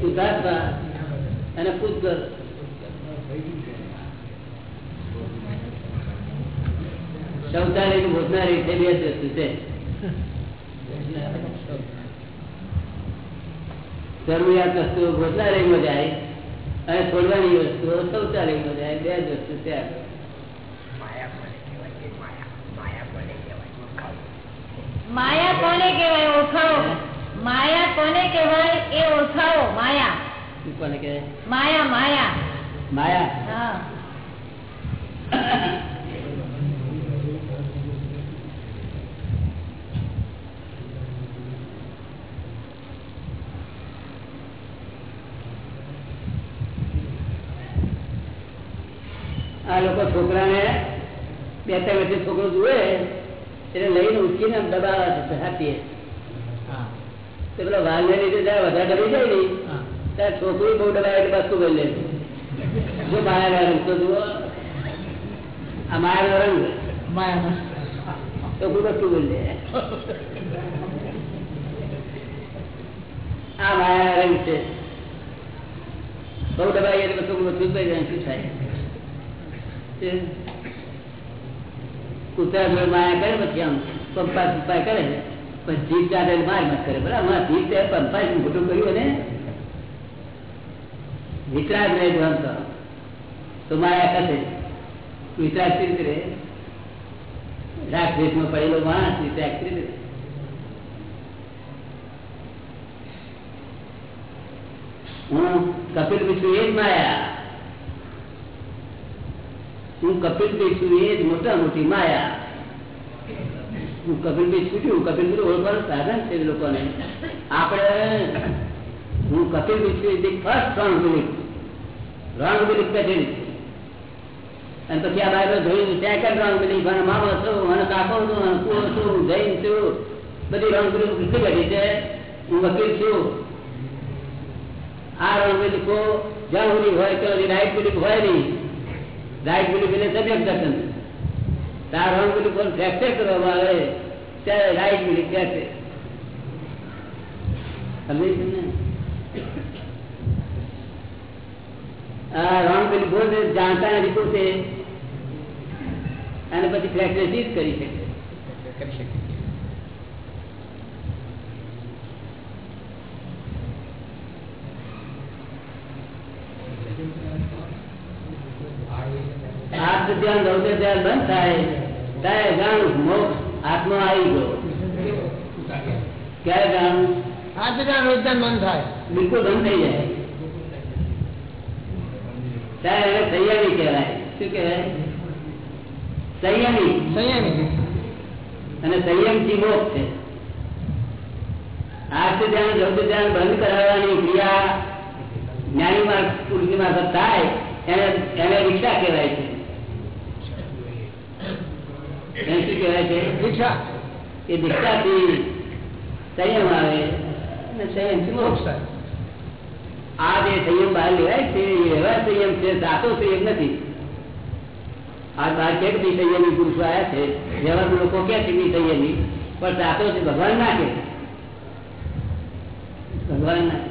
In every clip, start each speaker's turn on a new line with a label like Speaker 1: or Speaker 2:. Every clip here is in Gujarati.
Speaker 1: સુધાર્થા અને પૂતગલ શૌચાલય ભોજનાલય છે બે જ વસ્તુ છે. જરૂરિયાત વસ્તુઓ ભોજનાલયમાં જાય અને છોડવાની વસ્તુઓ શૌચાલયમાં જાય બે જ વસ્તુ છે
Speaker 2: માયા કોને કહેવાય? ઓળખાવો માયા કોને કહેવાય એ ઓળખાવો માયા.
Speaker 1: શું કોને કહેવાય?
Speaker 2: માયા માયા.
Speaker 1: માયા?
Speaker 2: હા.
Speaker 1: આ લોકો છોકરાને બે ત્રણ વર્ષે છોકરો જુએ એટલે લઈને ઉઠીને દબાવે છે હાથીએ તો પેલા વાલને લીધે જયારે વધારે ડબી જાય ને ત્યારે છોકરી બહુ ડબાય એટલે બસતું બોલે જો માયા રંગ તો જુઓ. આ માયા રંગ. છોકરું બસતું બોલે આ માયા રંગ છે. બહુ ડબાઈ એટલે છોકરું બસતું જ જાય શું થાય? કૂતરા માયા કરે પછી આમ પંપા પંપા કરે પછી જીભ ચાલે માર મત કરે. બરાબર? જીભ તે પંપા મોટું કર્યું ને વિતરાગ રહે જવાન તો. માયા કથે વિતરાગ સ્થિત રહે? રાગ દેશમાં પડેલો માણસ વિતરાગ સ્થિત હું કપિલ વિષ્ણુ એ જ માયા. હું કપિલ છું એ જ મોટા મોટી માયા. હું કપિલભાઈ છૂટ્યું કપિલભાઈ ઓળખવાનું સાધન છે લોકોને આપણે હું કપિલભાઈ છું the first wrong belief wrong belief બેઠેલી છે અને પછી આ બાજુ જોયું સેકન્ડ રોંગ બિલીફ અને મામા છું અને કાકો છું અને કુવો છું જૈન છું બધી રોંગ બિલીફ કેટલી ઘટી છે હું વકીલ છું આ રોંગ બિલીફો જ્યાં સુધી હોય ત્યાં રાઈટ બિલીફ હોય નહીં રાઈટ બિલીફ એટલે સબ્જેક્ટ દર્શન તાર બિલીફ પર ફ્રેક્ચર કરવામાં આવે ત્યારે રાઈટ ને? આ રોંગ બોલ જાણતા નથી પોતે. અને પછી ફ્રેક્ચર જ કરી શકે.
Speaker 3: કરી શકે.
Speaker 1: ધ્યાન રૌદ્ર ધ્યાન બંધ થાય. ત્યારે જાણું મોક્ષ આત્મા આવી ગયો. ક્યારે જાણું
Speaker 3: આ જગ્યા રોજગાર બંધ થાય.
Speaker 1: બિલકુલ બંધ થઈ જાય. ત્યારે એને સંયમી કહેવાય. શું કહેવાય? સંયમી
Speaker 3: સંયમી
Speaker 1: અને સંયમથી મોક્ષ છે. આર્થ ધ્યાન રૌદ્ર ધ્યાન બંધ કરાવવાની ક્રિયા જ્ઞાની માર્ગ પૂર્તિ મારફત થાય એને એને રિક્ષા કહેવાય છે. એને શું કહેવાય છે
Speaker 3: દીક્ષા
Speaker 1: એ દીક્ષાથી સંયમ આવે અને સંયમથી મોક્ષ
Speaker 3: મોક્ષ થાય
Speaker 1: આ જે સંયમ બહાર લેવાય છે, એ એવા સંયમ છે, સાચો સંયમ નથી. આ બહાર કે બધી સંયમી પુરુષો આવ્યા છે? જેવા લોકો કે છે કે સંયમી? પણ સાચો છે, ભગવાન ના કે ભગવાન ના કે.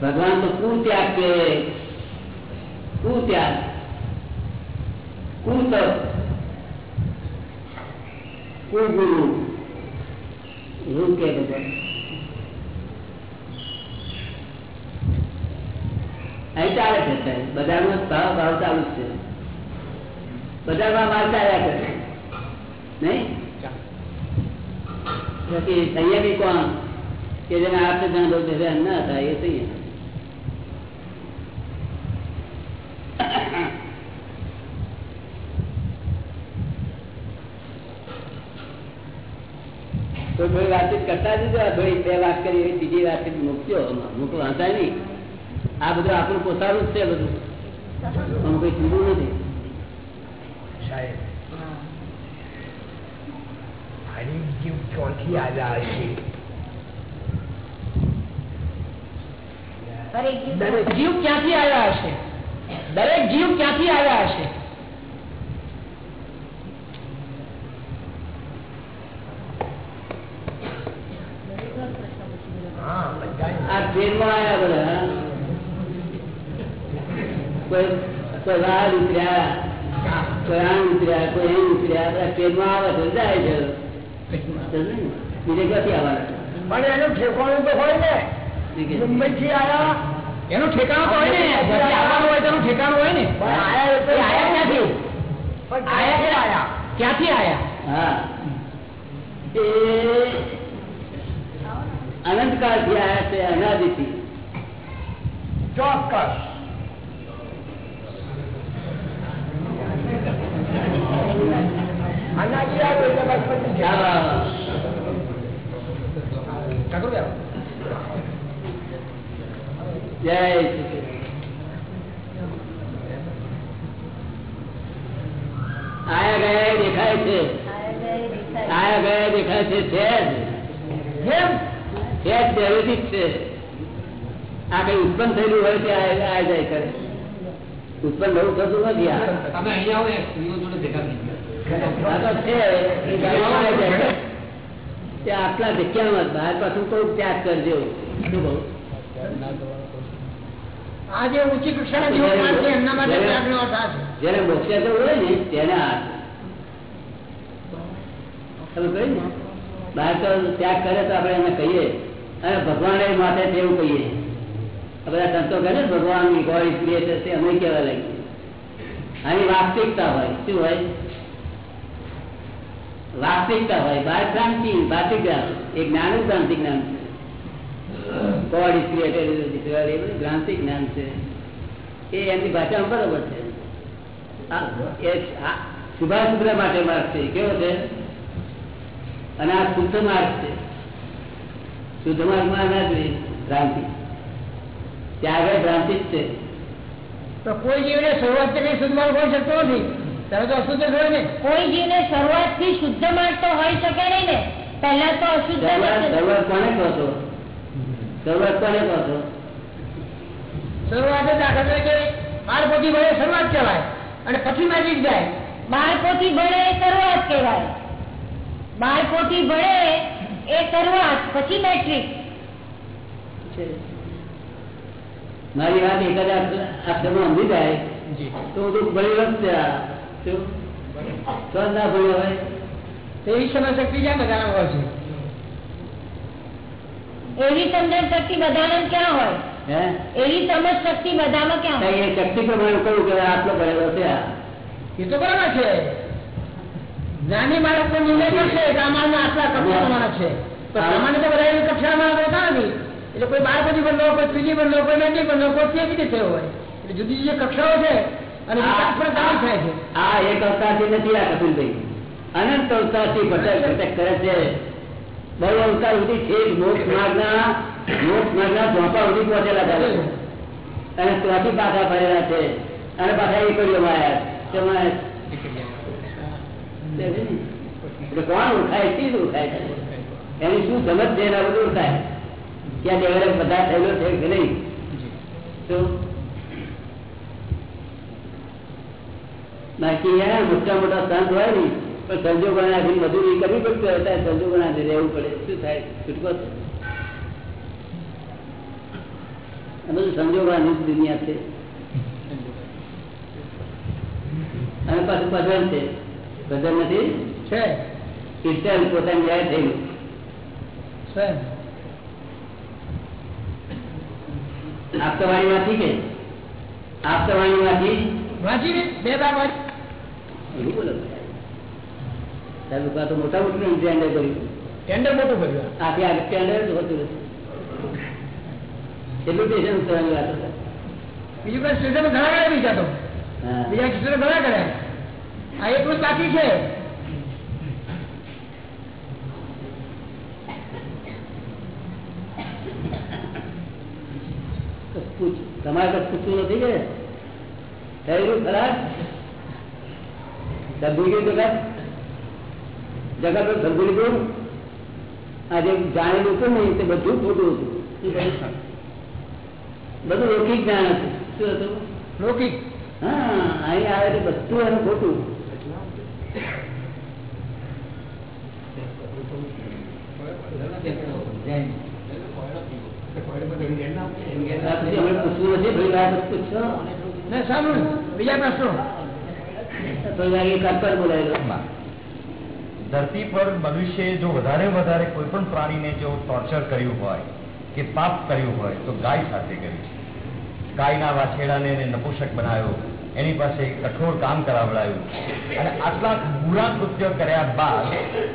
Speaker 1: ભગવાન તો કુત્યાગ કે કુત્યાગ કુતપ કુગુરુ એવું કે ભગવાન અહીં ચાલે ભાવ ભાવ ચાલુ છે. બજારમાં માલ ચાલ્યા કરે. નહીં? સંયમી કોણ? કે જેને આઠ જણ ના હતા એ સંયમ તો થોડી વાતચીત કરતા જ ભાઈ બે વાત કરી એવી બીજી વાતચીત મૂકજો. તો વાંચાય નહીં. આ બધું આપણું પોતાનું જ છે બધું. પણ કોઈ જુદું નથી.
Speaker 2: દરેક જીવ
Speaker 3: ક્યાંથી આવ્યા હશે? દરેક જીવ ક્યાંથી આવ્યા હશે
Speaker 1: ટ્રેનમાં આયા બધા કોઈ કોઈ ઉતર્યા. કોઈ ઉતર્યા કોઈ એમ ઉતર્યા બધા ટ્રેનમાં આવે છે જાય છે. બીજે ક્યાંથી આવવાના
Speaker 4: પણ એનું ઠેકાણું તો હોય ને. મુંબઈ થી આયા. એનું ઠેકાણું તો હોય ને. આવવાનું હોય તેનું ઠેકાણું હોય ને. આયા તો ક્યાંથી? આયા આયા? ક્યાંથી આયા?
Speaker 1: હા. એ અનંતકાળથી આયા છે અનાદિથી.
Speaker 4: ચોક્કસ અનાજી આવે એટલે બસ પતી
Speaker 1: દેખાય છે છે છે જ. જ છે આ કઈ ઉત્પન્ન થયેલું હોય છે આ જાય કરે ઉત્પન્ન નવું થતું નથી આ
Speaker 5: તમે અહીંયા આવો ને જોડે ભેગા
Speaker 1: આટલા જગ્યામાં બહાર પાછું કોઈ ત્યાગ કરજો શું કહું
Speaker 4: આ ઊંચી કક્ષાના જીવો માણસ છે એમના માટે ત્યાગનો અર્થ છે.
Speaker 1: જેને મોક્ષે જવું હોય ને તેને હાથ તમે કહ્યું ને? બહાર તો ત્યાગ કરે તો આપણે એને કહીએ. અને ભગવાન માટે માથે છે કહીએ. બધા સંતો કહે ને ભગવાન ગોડ ઇઝ ક્રિએટર છે અમે કહેવા લાગીએ. આની વાસ્તવિકતા હોય. શું હોય? વાસ્તવિકતા હોય બાર ક્રાંતિ વાસ્તવિક જ્ઞાન એ જ્ઞાન ક્રાંતિ જ્ઞાન ગોડ ઇઝ ક્રિએટર એ બધું ક્રાંતિ જ્ઞાન છે. એ એમની ભાષા બરોબર છે. એ આ માટે માર્ગ છે કેવો છે? અને આ શુદ્ધ માર્ગ છે. શુદ્ધ માર્ગમાં ના જોઈએ ક્રાંતિ ત્યાં આગળ ભ્રાંતિ જ છે.
Speaker 4: તો કોઈ જીવને શરૂઆત કઈ શુદ્ધ હોઈ શકતો નથી.
Speaker 2: કોઈ જીવને શરૂઆતથી શુદ્ધ માર્ગ તો હોઈ શકે નહીં ને. પહેલા તો અશુદ્ધ જ
Speaker 1: શરૂઆત
Speaker 2: હશે.
Speaker 1: કોને કહો છો? શરૂઆત કોને કહો છો?
Speaker 4: શરૂઆત જ દાખલા તરીકે બાર પોથી ભણે શરૂઆત કહેવાય અને પછી મેજિક જાય.
Speaker 2: બાર પોથી ભણે એ શરૂઆત કહેવાય. બાર પોથી ભણે એ શરૂઆત પછી મેટ્રિક.
Speaker 1: મારી વાત એકાદ અક્ષરમાં સમજી જાય? તો બધું ભણી વધશે ના ભણ્યો હોય.
Speaker 4: તેવી સમય શક્તિ ક્યાં બધાના હોય છે?
Speaker 2: એવી સમજણ શક્તિ બધામાં ક્યાં હોય? એવી સમજ શક્તિ બધામાં ક્યાં હોય?
Speaker 1: એ શક્તિ પ્રમાણે કહ્યું કે આટલો ભણેલો છે
Speaker 4: એ તો બરાબર છે. જ્ઞાની બાળકો નિર્ણય કરશે કે આમાં આટલા કક્ષા છે. તો સામાન્ય તો બધા એવી કક્ષા પ્રમાણે હોતા નથી. એટલે કોઈ બાર પછી બદલો કોઈ ત્રીજી બદલો કોઈ કેવી રીતે હોય. એટલે જુદી જુદી કક્ષાઓ છે. અને વિકાસ પણ કામ થાય છે.
Speaker 1: આ એક અવતારથી નથી આ કપિલભાઈ. અનંત અવતારથી ભટક ભટક કરે છે. બહુ અવતાર સુધી છે મોક્ષ માર્ગના મોક્ષ માર્ગના ઝોંપા સુધી પહોંચેલા છે. અને ત્યાંથી પાછા ભરેલા છે. અને પાછા એ કર્યો માયા એટલે કોણ ઓળખાય? ચીજ ઓળખાય? છે એની શું સમજ છે એના બધું ઓળખાય? ત્યાં ડેવલપ બધા થયેલો છે કે નહીં? યાર મોટા મોટા સંત હોય ને પણ સંજોગોનાથી મજૂરી કરવી પડતું હોય ત્યારે સંજોગોનાથી રહેવું પડે. શું થાય? છૂટકો બધું સંજોગોની દુનિયા છે. અને પાછું ભજન છે. ભજન નથી?
Speaker 4: છે.
Speaker 1: કીર્તન પોતાની જાય થયું
Speaker 4: છે.
Speaker 1: આપતવાણી માંથી કે? આપતવાણી માંથી
Speaker 4: વાંચી બે બાર વાંચી
Speaker 1: એવું બોલો સાહેબ લોકો આ તો મોટા મોટું ટેન્ડર કર્યું
Speaker 4: ટેન્ડર મોટું કર્યું
Speaker 1: આથી આગળ ટેન્ડર જ હોતું નથી એટલું ટેન્શન ઉતરવાની વાત છે.
Speaker 4: બીજું કઈ સ્ટેશન ઘણા કર્યા બીજા તો
Speaker 1: હા.
Speaker 4: બીજા સ્ટેશન ઘણા કર્યા આ એટલું જ બાકી છે
Speaker 1: તો પૂછ તમારે કઈ પૂછવું નથી કે થયેલું ખરા સમજી ગયું જગત જગત તો સમજી લીધું આજે જાણેલું હતું ને તે બધું ખોટું હતું શું કહ્યું? બધું લૌકિક જ્ઞાન હતું શું હતું
Speaker 4: લૌકિક
Speaker 1: હા અહીં આવે તો બધું એનું ખોટું આ પછી હમણાં પૂછવું નથી ભાઈ વાત પૂછશો
Speaker 3: ને સાંભળું બીજા પ્રશ્નો
Speaker 1: થોડી વાર એ કલ્પર બોલાયેલો
Speaker 6: ધરતી પર મનુષ્ય જો વધારે વધારે કોઈ પણ પ્રાણીને જો ટોર્ચર કર્યું હોય કે પાપ કર્યું હોય તો ગાય સાથે કર્યું ગાયના વાછેડાને એને નપુસક બનાવ્યો, એની પાસે કઠોર કામ કરાવડાયું અને આટલા બુરા કૃત્ય કર્યા બાદ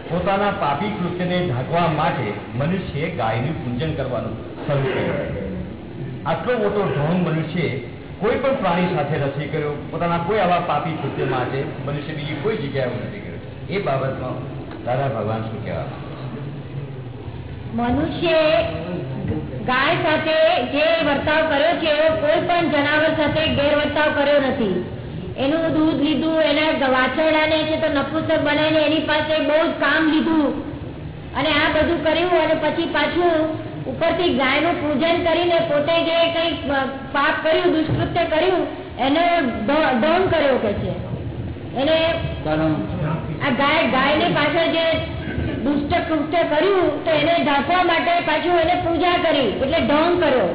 Speaker 6: પોતાના પાપી કૃત્યને ઢાંકવા માટે મનુષ્યએ ગાયનું પૂજન કરવાનું શરૂ કર્યું. આટલો મોટો ઢોંગ મનુષ્યએ કોઈ પણ પ્રાણી સાથે નથી કર્યો, પોતાના કોઈ આવા પાપી કૃત્ય માટે મનુષ્ય બીજી કોઈ જગ્યાએ નથી કર્યો. એ બાબતમાં દાદા ભગવાન શું કહેવા
Speaker 2: મનુષ્ય ગાય સાથે જે વર્તાવ કર્યો છે, એવો કોઈ પણ જનાવર સાથે ગેરવર્તાવ કર્યો નથી. એનું દૂધ લીધું, એના વાછરડાને છે તો નપુસક બનાવીને એની પાસે બહુ કામ લીધું. અને આ બધું કર્યું અને પછી પાછું ઉપરથી ગાયનું પૂજન કરીને પોતે જે કઈ પાપ કર્યું દુષ્કૃત્ય કર્યું એને દોન કર્યો કે છે. એને આ ગાય ગાયની પાછળ જે દુષ્ટ કૃત્ય કર્યું તો એને ઢાંકવા માટે પાછું એને પૂજા કરી એટલે ઢોંગ કર્યો.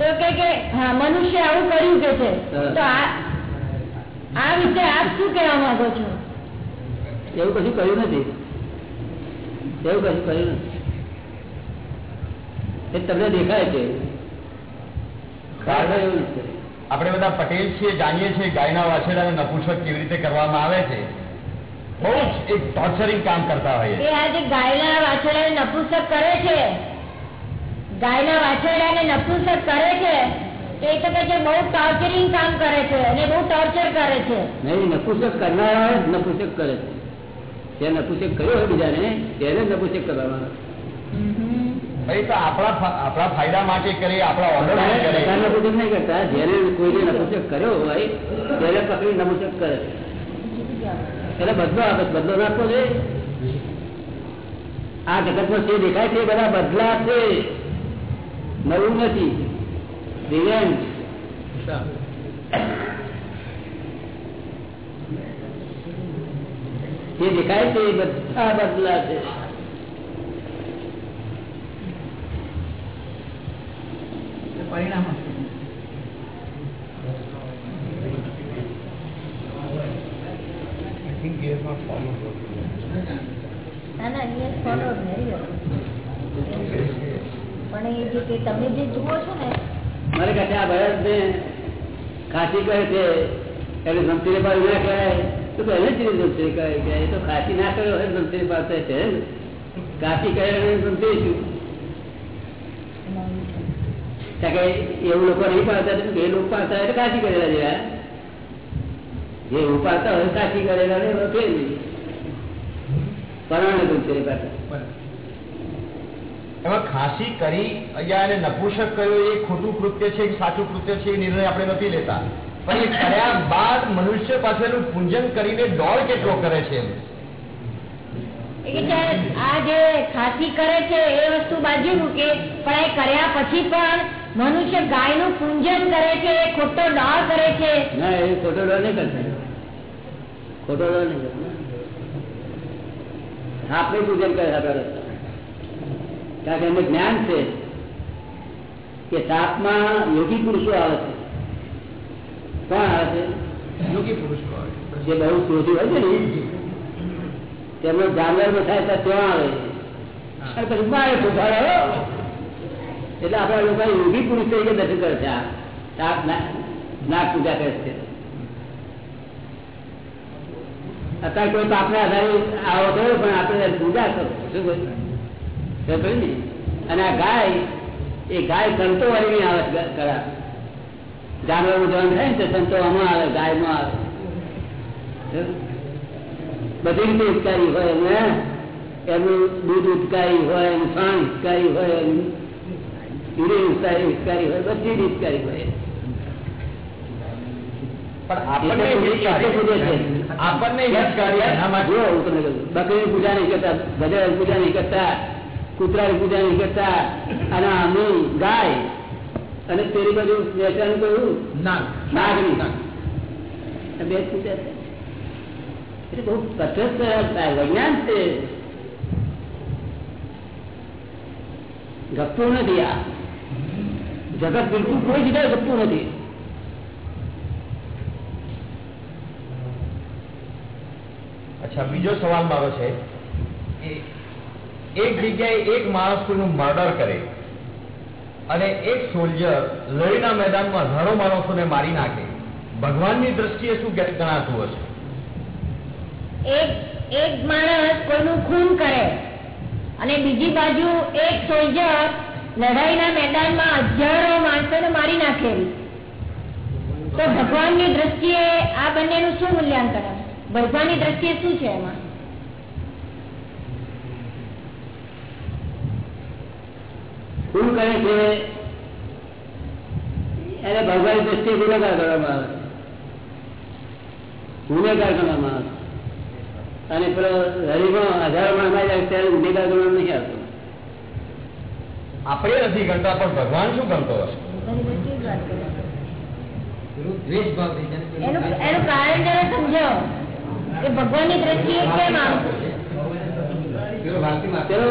Speaker 2: તો કે કે હા મનુષ્ય આવું કર્યું કે છે. તો આ આ વિશે આપ શું કહેવા માંગો છો?
Speaker 1: એવું કશું કર્યું નથી. એવું કશું કર્યું નથી. એ તમને દેખાય છે.
Speaker 6: આપણે બધા પટેલ છીએ જાણીએ છીએ ગાયના વાછેડાને નપુંસક કેવી રીતે કરવામાં આવે છે. બહુ જ એક ટોર્ચરિંગ કામ કરતા હોય
Speaker 2: એ આ જે ગાયના વાછેડાને નપુંસક કરે છે. ગાયના વાછેડાને નપુંસક કરે છે. એ તો કે બહુ ટોર્ચરિંગ કામ કરે છે અને બહુ ટોર્ચર કરે છે.
Speaker 1: નહીં નપુંસક કરનારા નપુંસક કરે છે. જે નપુંસક કર્યો હોય બીજાને તેને નપુંસક
Speaker 6: તો આપણા આપણા ફાયદા માટે કરીએ આપણા ઓર્ડર
Speaker 1: નપુસક નહીં કરતા. જયારે કોઈને નપુસક કર્યો હોય ત્યારે પકડી નપુસક કરે એટલે બદલો આપે બદલો નાખવો છે આ જગતમાં જે દેખાય છે બધા બદલા છે. નવું નથી. રિવેન્જ જે દેખાય છે બધા બદલા છે.
Speaker 3: પરિણામ
Speaker 2: well. પણ એ જે તમે જે જુઓ છો ને
Speaker 1: મારે કહે આ બળદ ને ખાસી કહે છે એટલે જમતીને પાડું ના કહેવાય. તો પહેલે જ રીતે કહે કે એ તો ખાસી ના કર્યો હોય જમતીને પાસે છે કાશી કહે એને શું? કે એવું લોકો નહીં પાડતા એ લોકો પાડતા હોય તો કાશી કરેલા જેવા. જે એવું પાડતા હોય કાચી કરેલા ને ફેર જમતીને
Speaker 6: એમાં ખાસી કરી અહીંયા એને નપુસક કર્યો એ ખોટું કૃત્ય છે કે સાચું કૃત્ય છે એ નિર્ણય આપણે નથી લેતા. પણ એ કર્યા બાદ મનુષ્ય પાસેનું પૂંજન કરીને દોડ કેટલો કરે છે
Speaker 2: છે, આ જે ખાસી કરે છે એ વસ્તુ બાજુ મૂકે પણ એ કર્યા પછી પણ મનુષ્ય ગાયનું પૂંજન કરે છે ખોટો ડોળ કરે છે.
Speaker 1: ના એ ખોટો ડોળ નહીં કરતા. ખોટો ડોળ નહીં કરતા. આપણે પૂજન કરે આપણે કારણ કે એમને જ્ઞાન છે કે સાપમાં યોગી પુરુષો આવે છે. કોણ આવે છે?
Speaker 6: યોગી પુરુષો આવે
Speaker 1: જે બહુ ક્રોધી હોય છે ને તેમનો જાનવર થાય તો ત્યાં આવે છે. પછી મારે ફૂફાડો એટલે આપણા લોકો યોગી પુરુષ તરીકે દર્શન કરે છે, આ નાગ પૂજા કરે છે. અત્યારે કોઈ પાપને આધારે આવો થયો પણ આપણે પૂજા કરો શું ને? અને આ ગાય, એ ગાય સંતો વાળી આવે કરા જાનવર ધન થાય ને તો સંતો આમાં આવે, ગાયમાં આવે. બધી રીતે હિતકારી હોય એમને એમનું દૂધ હિતકારી હોય, એનું સાણ હિતકારી હોય, એનું યુરિન હિતકારી હિતકારી હોય બધી જ હિતકારી હોય
Speaker 6: પણ આપણને
Speaker 1: એટલે પૂજે- એટલે પૂજે છે.
Speaker 6: આપણને હિતકારી એના માટે
Speaker 1: જો હું તમને કહું બકરીની પૂજા નહીં કરતા ગધેડાની પૂજા નહીં કરતા કૂતરાની પૂજા નહીં કરતા અને આમની ગાય અને તેરી બાજુ વેચાણ કહ્યું
Speaker 3: નાગ
Speaker 1: નાગની આ બે જ પૂજા છે એટલે બહુ તટસ્થ વિજ્ઞાન છે ગપતું નથી આ જગત બિલકુલ કોઈ જગ્યાએ ગપતું નથી.
Speaker 6: અચ્છા બીજો સવાલ મારો છે. એક જગ્યાએ એક માણસ કોઈનું મર્ડર કરે અને એક સોલ્જર લડીના મેદાનમાં હજારો માણસોને મારી નાખે. ભગવાનની દ્રષ્ટિએ શું કે- ગણાતું હશે?
Speaker 2: એક એક માણસ કોઈનું ખૂન કરે અને બીજી બાજુ એક સોલ્જર લડાઈના મેદાનમાં હજારો માણસોને મારી નાખે તો ભગવાનની દ્રષ્ટિએ આ બંનેનું શું મૂલ્યાંકન? ભગવાનની દ્રષ્ટિએ શું છે એમાં?
Speaker 1: શું કરે છે? એને ભગવાનની દ્રષ્ટિએ ગુનેગાર કરવામાં આવે ગુનેગાર ગણવામાં આવે અને પેલો હરીમાં હજારો માણસ ત્યારે ગુનેગાર ગણવામાં નહીં આવતો.
Speaker 6: આપણે નથી ગણતા પણ ભગવાન શું ગણતો હશે?
Speaker 5: જાય ને
Speaker 2: એનું કારણ જરા સમજાવો. કે ભગવાનની દ્રષ્ટિએ કેમ
Speaker 5: પેલો ભારતી માં
Speaker 1: પેલો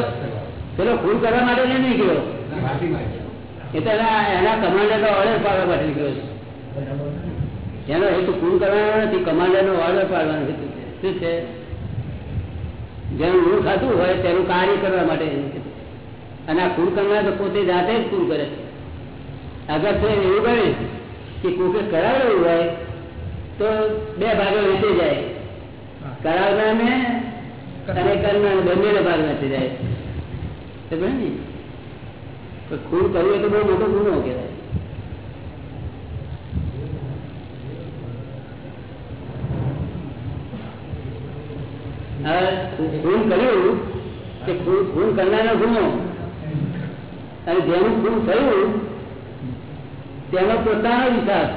Speaker 1: પેલો ખૂન કરવા માટે નહીં ગયો એ તો એના એના કમાન્ડરનો ઓર્ડર પાડવા માટે નીકળ્યો છે. એનો હેતુ ખૂન કરવાનો નથી કમાન્ડરનો ઓર્ડર પાડવાનો શું છે? જેનું મૂળ ખાતું હોય તેનું કાર્ય કરવા માટે અને આ ખૂન કરનાર તો પોતે જાતે જ ખૂન કરે છે. અગર તો એવું કરે કે કોકે કરાવેલું હોય તો બે ભાગો વેચી જાય. કરાવનારને અને કરનાર બંનેને ભાગ વેચી જાય. સમજ્યો ને? તો ખૂન કરવું એ તો બહુ મોટો ગુનો કહેવાય. હવે ખૂન કર્યું કે ખૂન ખૂન કરનારનો ગુનો. અને જેનું ભૂલ થયું તેનો પોતાનો વિકાસ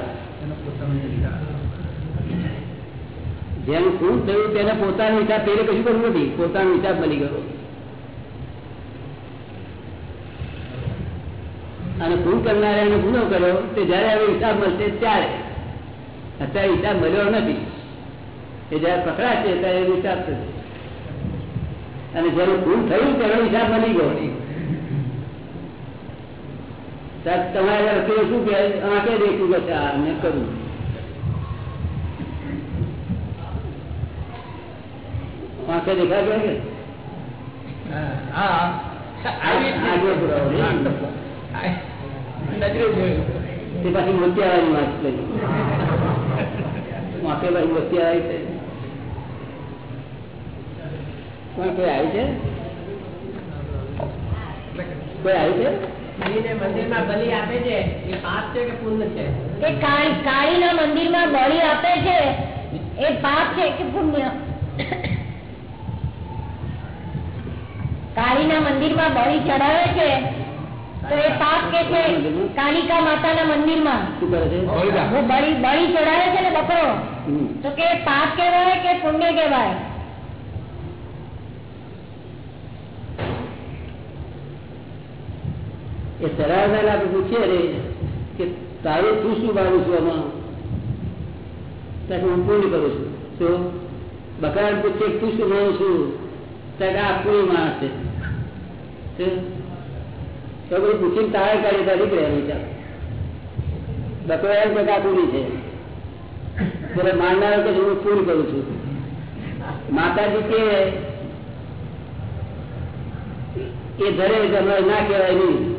Speaker 1: જેનું ખૂન થયું તેને પોતાનો વિચાર પેલે કશું કરવું નથી. પોતાનો વિચાર બની ગયો. અને ભૂલ કરનારે એને ગુનો કર્યો તે જયારે હવે હિસાબ મળશે ત્યારે. અત્યારે હિસાબ મળ્યો નથી. એ જયારે પકડાશે ત્યારે એનો હિસાબ થશે. અને જયારે ભૂલ થયું તેનો હિસાબ બની ગયો. ત્યારે તમારે વકીલ શું કે આંખે દેખ્યું કે મેં કર્યું આંખે દેખાય ગયા કે? પાછી મોતિયાવાળી વાત થઈ વાંકે ભાઈ મોતિયાવાળી છે. કોઈ આવી છે? કોઈ આવી છે?
Speaker 2: કાળી ના મંદિરમાં બળી આપે છે એ પાપ છે કે પુણ્ય? કાળી ના મંદિરમાં બળી ચડાવે છે તો એ પાપ કે છે કાલિકા
Speaker 1: માતા ના
Speaker 2: મંદિરમાં બળી બળી ચડાવે છે ને બકરો? તો કે પાપ કેવાય કે પુણ્ય કેવાય
Speaker 1: એ ચરાવનાર આપણે પૂછીએ રે કે તારું તું શું માનું છું આમાં? ત્યાં હું પૂર્ણ કરું છું? શું બકરાને પૂછીએ કે તું શું માનું છું? ત્યાં આ પૂરી માણસ છે? તો બધું પૂછીને તારે કાઢી તારી નીકળે એનો વિચાર બકરો એમ કે પૂરી છે? ત્યારે માનનાર કે હું પૂરી કરું છું? માતાજી કે, એ ધરે ના કહેવાય નહીં.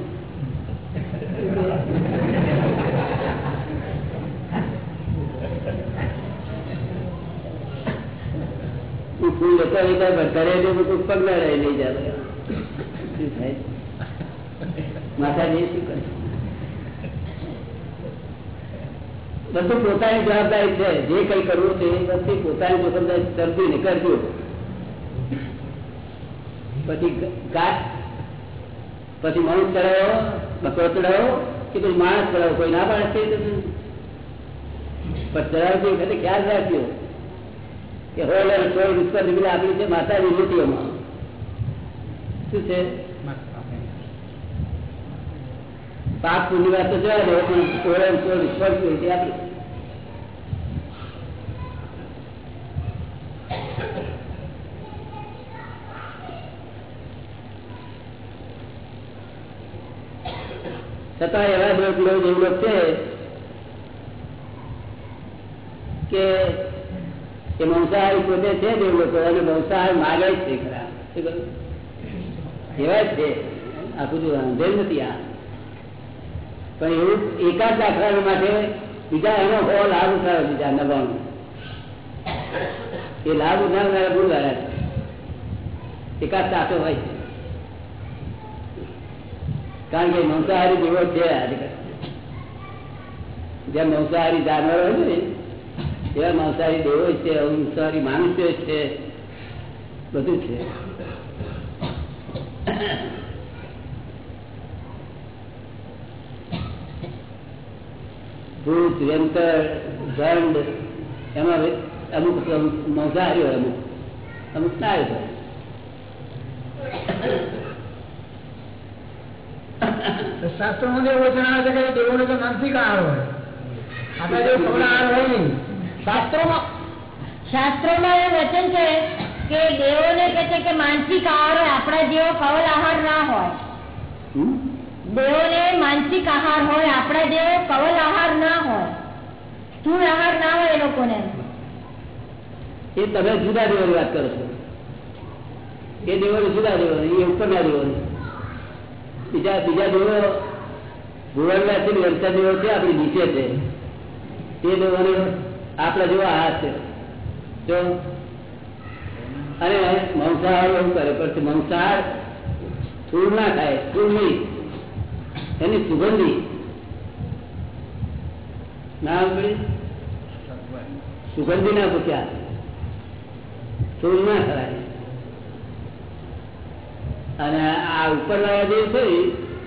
Speaker 1: બધું પગલા રહી પોતાની જવાબદારી છે. જે કઈ કરવું છે એ બધી પોતાની જવાબદારી તરફી ને કરજો પછી પછી મનુષ્ય ચડાવો. બકરો ચડાવો કે કોઈ માણસ ચડાવો, કોઈ ના માણસ છે પણ ચડાવતી વખતે ખ્યાલ રાખજો કે હોલ અને સોળ નિમિત્તે આપણી છે માતાની મૂર્તિઓમાં. શું છે? પાપ પૂર્ણિમા તો જોવા દો પણ સોળ અને સોળ વિશ્વ મૂર્તિ આપી છતાં એવા લોક છે કે એ મંસાહારી પોતે છે દેવ અને મંસાહાર માગે છે એવા જ છે. આ બધું અંધેર નથી આ. પણ એવું એકાદ દાખલા માટે બીજા એનો હો લાભ ઉઠાવે બીજા નવાનો એ લાભ ઉઠાવનારા છે. એકાદ સાચો હોય છે. કારણ કે મંસાહારી જેવો છે જેમ મંસાહારી જાનવર હોય ને, એવા મંસાહારી દેવો છે મંસાહારી માનુષ્યો છે, બધું છે. ભૂત યંત્ર દંડ એમાં અમુક મંસાહારી હોય અમુક. અમુક ના હોય.
Speaker 3: શાસ્ત્રો માં એવું વચન આવે છે કે દેવોને તો માનસિક આહાર હોય. આપણા જેવો સૌના આહાર હોય નહીં. શાસ્ત્રોમાં
Speaker 2: શાસ્ત્રોમાં એ વચન છે કે દેવોને કે છે કે માનસિક આહાર હોય આપણા જેવો કવલ આહાર ના હોય? દેવોને માનસિક આહાર હોય આપણા જેવો કવલ આહાર ના હોય. સ્થૂળ આહાર ના હોય એ લોકોને?
Speaker 1: એ તમે જુદા દેવાની વાત કરો છો. એ દેવો જુદા દેવો એ ઉપરના દેવો બીજા બીજા છે ને વંચા દેવો છે, આપણી નીચે છે. એ દેવોને આપણા જેવો હાથ છે. તો અને મંસાહાર એવું કરે, પણ મંસાહાર સ્થૂળ ના થાય સ્થૂળ નહીં. એની સુગંધી. ના સુગંધી ના પૂછ્યા. સ્થૂળ ના ખરાય અને આ ઉપરવાળા જે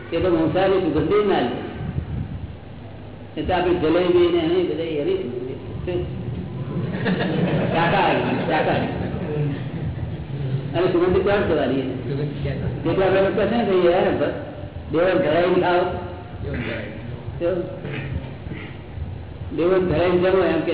Speaker 1: છે એ તો મંસાહારી સુગંધી ના લે. એ તો આપણી જલેબી ને બધી એની અને સુગંધી ક્યાં થવાની જેટલા આપણે છે ને યાર દેવન ધરાઈને ખાઓ. દેવન ધરાઈને જમો એમ કે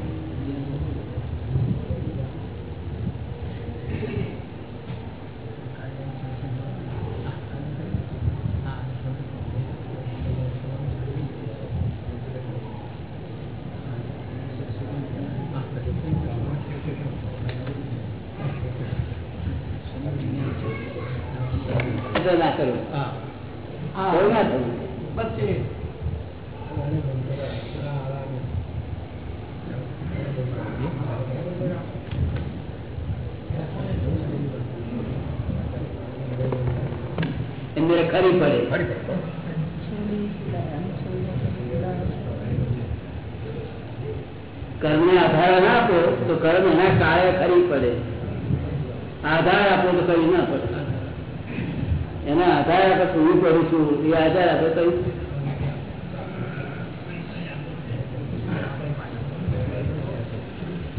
Speaker 1: એમને ખરી પડે. કર્મ ને આધાર ના આપો તો કર્મ એના કાળે ખરી પડે. આધાર આપો તો કઈ ના પડે. એના આધારે હું કરું છું એ આધાર આપે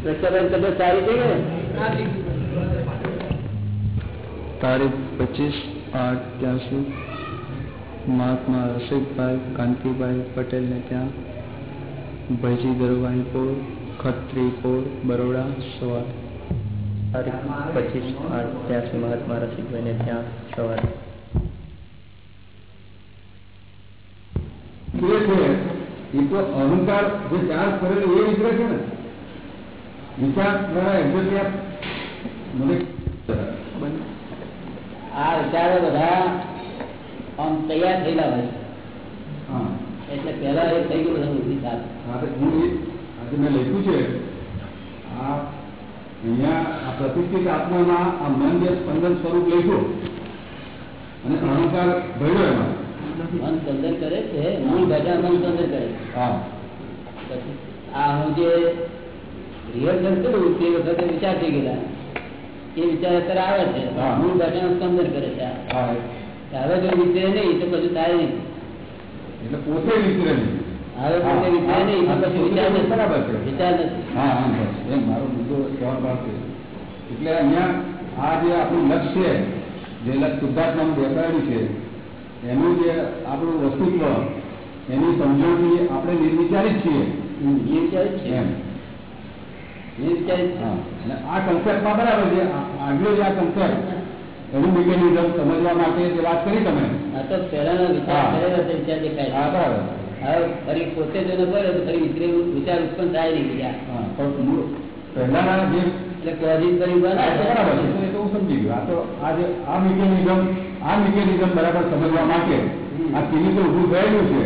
Speaker 1: રક્ષાબેન તબિયત સારી છે કે
Speaker 7: તારીખ પચીસ આઠ ત્યાંસી મહાત્મા રસિકભાઈ, કાંતિભાઈ પટેલને ત્યાં. ભૈજી દરવાણીપુર ખત્રીપુર બરોડા, સવાર.
Speaker 8: તારીખ પચીસ આઠ ત્યાંસી મહાત્મા રસિકભાઈને ત્યાં સવારે.
Speaker 9: છે, એ તો અહંકાર જે ચાર્જ કરેલો એ નીકળે છે ને. વિચાર દ્વારા ત્યાં મને
Speaker 1: આ વિચારો બધા આમ તૈયાર થયેલા હોય એટલે પેલા એ થઈ ગયું બધું વિચાર
Speaker 9: આજે મેં લખ્યું છે આ અહીંયા આ પ્રતિષ્ઠિત આત્મામાં આ મન જે સ્પંદન સ્વરૂપ લખ્યું અને અહંકાર ભર્યો એમાં.
Speaker 1: મન સ્પંદન કરે છે મૂળ ભાષા મન સ્પંદન કરે છે.
Speaker 9: હા.
Speaker 1: આ હું જે રિહર્સલ કર્યું તે વખતે વિચાર થઈ ગયેલા. એ વિચાર અત્યારે આવે છે.
Speaker 9: હું.
Speaker 1: ભાષાનું સ્પંદન કરે છે હવે જો વિચરે નહીં તો પછી થાય નહીં.
Speaker 9: એટલે પોતે વિચરે નહીં.
Speaker 1: હવે પોતે વિચરે નહીં તો પછી વિચાર નથી.
Speaker 9: બરાબર છે.
Speaker 1: વિચાર નથી.
Speaker 9: હા હા એમ મારો મુદ્દો કહેવાનો ભાગ એટલે અહીંયા આ જે આપણું લક્ષ્ય છે જે લક્ષ્ય શુદ્ધાત્માનું દેખાડ્યું છે એનું જે આપણું અસ્તિત્વ એની સમજણથી આપણે નિર્વિચારિત છીએ.
Speaker 1: નિર્વિચારિત વિચાર જ છે
Speaker 9: એમ.
Speaker 1: એ વિચાર
Speaker 9: હા. આ કન્સેપ્ટમાં બરાબર છે આ- આગલો જે આ કન્સેપ્ટ એનું મિકેનિઝમ સમજવા માટે જે વાત કરી તમે
Speaker 1: આ તો પહેલાનો વિચાર. કરેલો છે વિચાર દેખાય
Speaker 9: હા બરાબર
Speaker 1: હવે ફરી પોતે જો ન કરે તો ફરી વિચાર- વિચાર ઉત્પન્ન થાય નહીં બીજા
Speaker 9: પણ પહેલાના જે
Speaker 1: એટલે ક્રોધિત કરી.
Speaker 9: બરાબર છે. એ તો હું સમજી ગયો આ તો આ જે આ મિકેનિઝમ આ મિકેનિઝમ બરાબર સમજવા માટે આ કેવી રીતે ઊભું થયેલું છે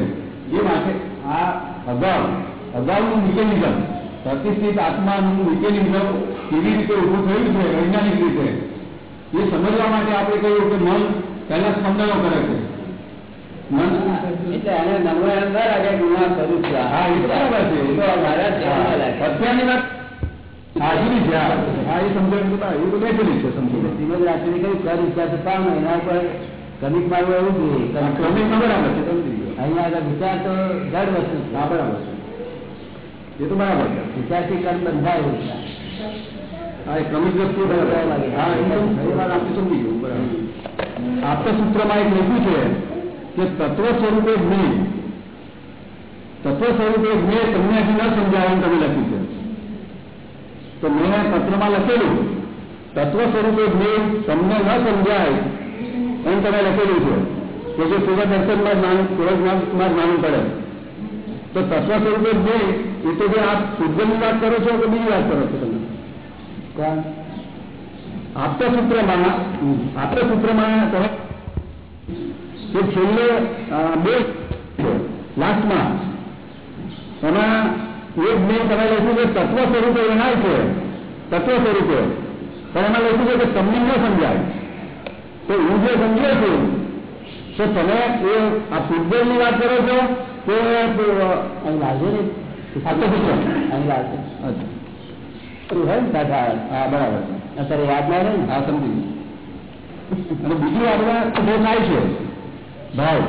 Speaker 9: એ માટે આ અગાઉ અગાઉનું મિકેનિઝમ પ્રતિષ્ઠિત આત્માનું મિકેનિઝમ કેવી રીતે ઊભું થયું છે વૈજ્ઞાનિક રીતે એ સમજવા માટે આપણે કહ્યું કે મન પહેલા સ્પંદનો કરે છે મન
Speaker 1: એટલે આને નમવા એમ ના લાગે કે હું આ કરું છું આ.
Speaker 9: હા એ તો બરાબર છે એ તો
Speaker 1: મારા જ ધ્યાનમાં લાગે.
Speaker 9: અત્યારની વાત હાજરી છે આ હા એ સમજણ તો એ તો બેઠેલી છે સમજી
Speaker 1: શ્રીમદ રાજચંદ્રે કહ્યું કર વિચાર તો પામ એના ઉપર કમિક મારવું એવું જોઈએ કમિક
Speaker 9: ક્રમિકમાં બરાબર છે સમજી ગયો
Speaker 1: અહીંયા આગળ વિચાર તો જડ વસ્તુ છે
Speaker 9: હા બરાબર છે એ તો બરાબર છે
Speaker 1: વિચારથી કર્મ બંધાય એવું છે
Speaker 9: હા એ ક્રમિક વસ્તુ બરાબર હા એ તો એ વાત આપણે સમજી ગયું બરાબર આપતસૂત્રમાં એક લખ્યું છે કે તત્વ સ્વરૂપે જ્ઞેય તત્વ સ્વરૂપે જ્ઞેય તમને હજી ન સમજાય એમ તમે લખ્યું છે તો મેં પત્રમાં લખેલું તત્વ સ્વરૂપે જ્ઞેય તમને ન સમજાય એમ તમે લખેલું છે કે જે પૂર્વ દર્શનમાં જ્ઞાન પૂર્વ જ્ઞાનમાં જ્ઞાન પડે તો તત્વ સ્વરૂપે જ્ઞેય એ તો જે આપ શુદ્ધની વાત કરો છો કે બીજી વાત કરો છો તમે? આપતા સૂત્રમાં આપતા સૂત્રમાં તમે જે છેલ્લે બે લાસ્ટમાં એમાં એક મેં તમે લખ્યું કે તત્વ સ્વરૂપે જણાય છે તત્વ સ્વરૂપે. પણ એમાં લખ્યું છે કે તમને ન સમજાય. તો હું જે સમજ્યો છું તો તમે એ આ પૂર્વની વાત કરો છો કે
Speaker 1: અહીં લાવજો ને. અહીં લાવજો. હોય ને?
Speaker 9: હા બરાબર.
Speaker 1: અત્યારે યાદ ના રહે ને?
Speaker 9: હા સમજી અને બીજું આપણે બહુ થાય છે. ભાવ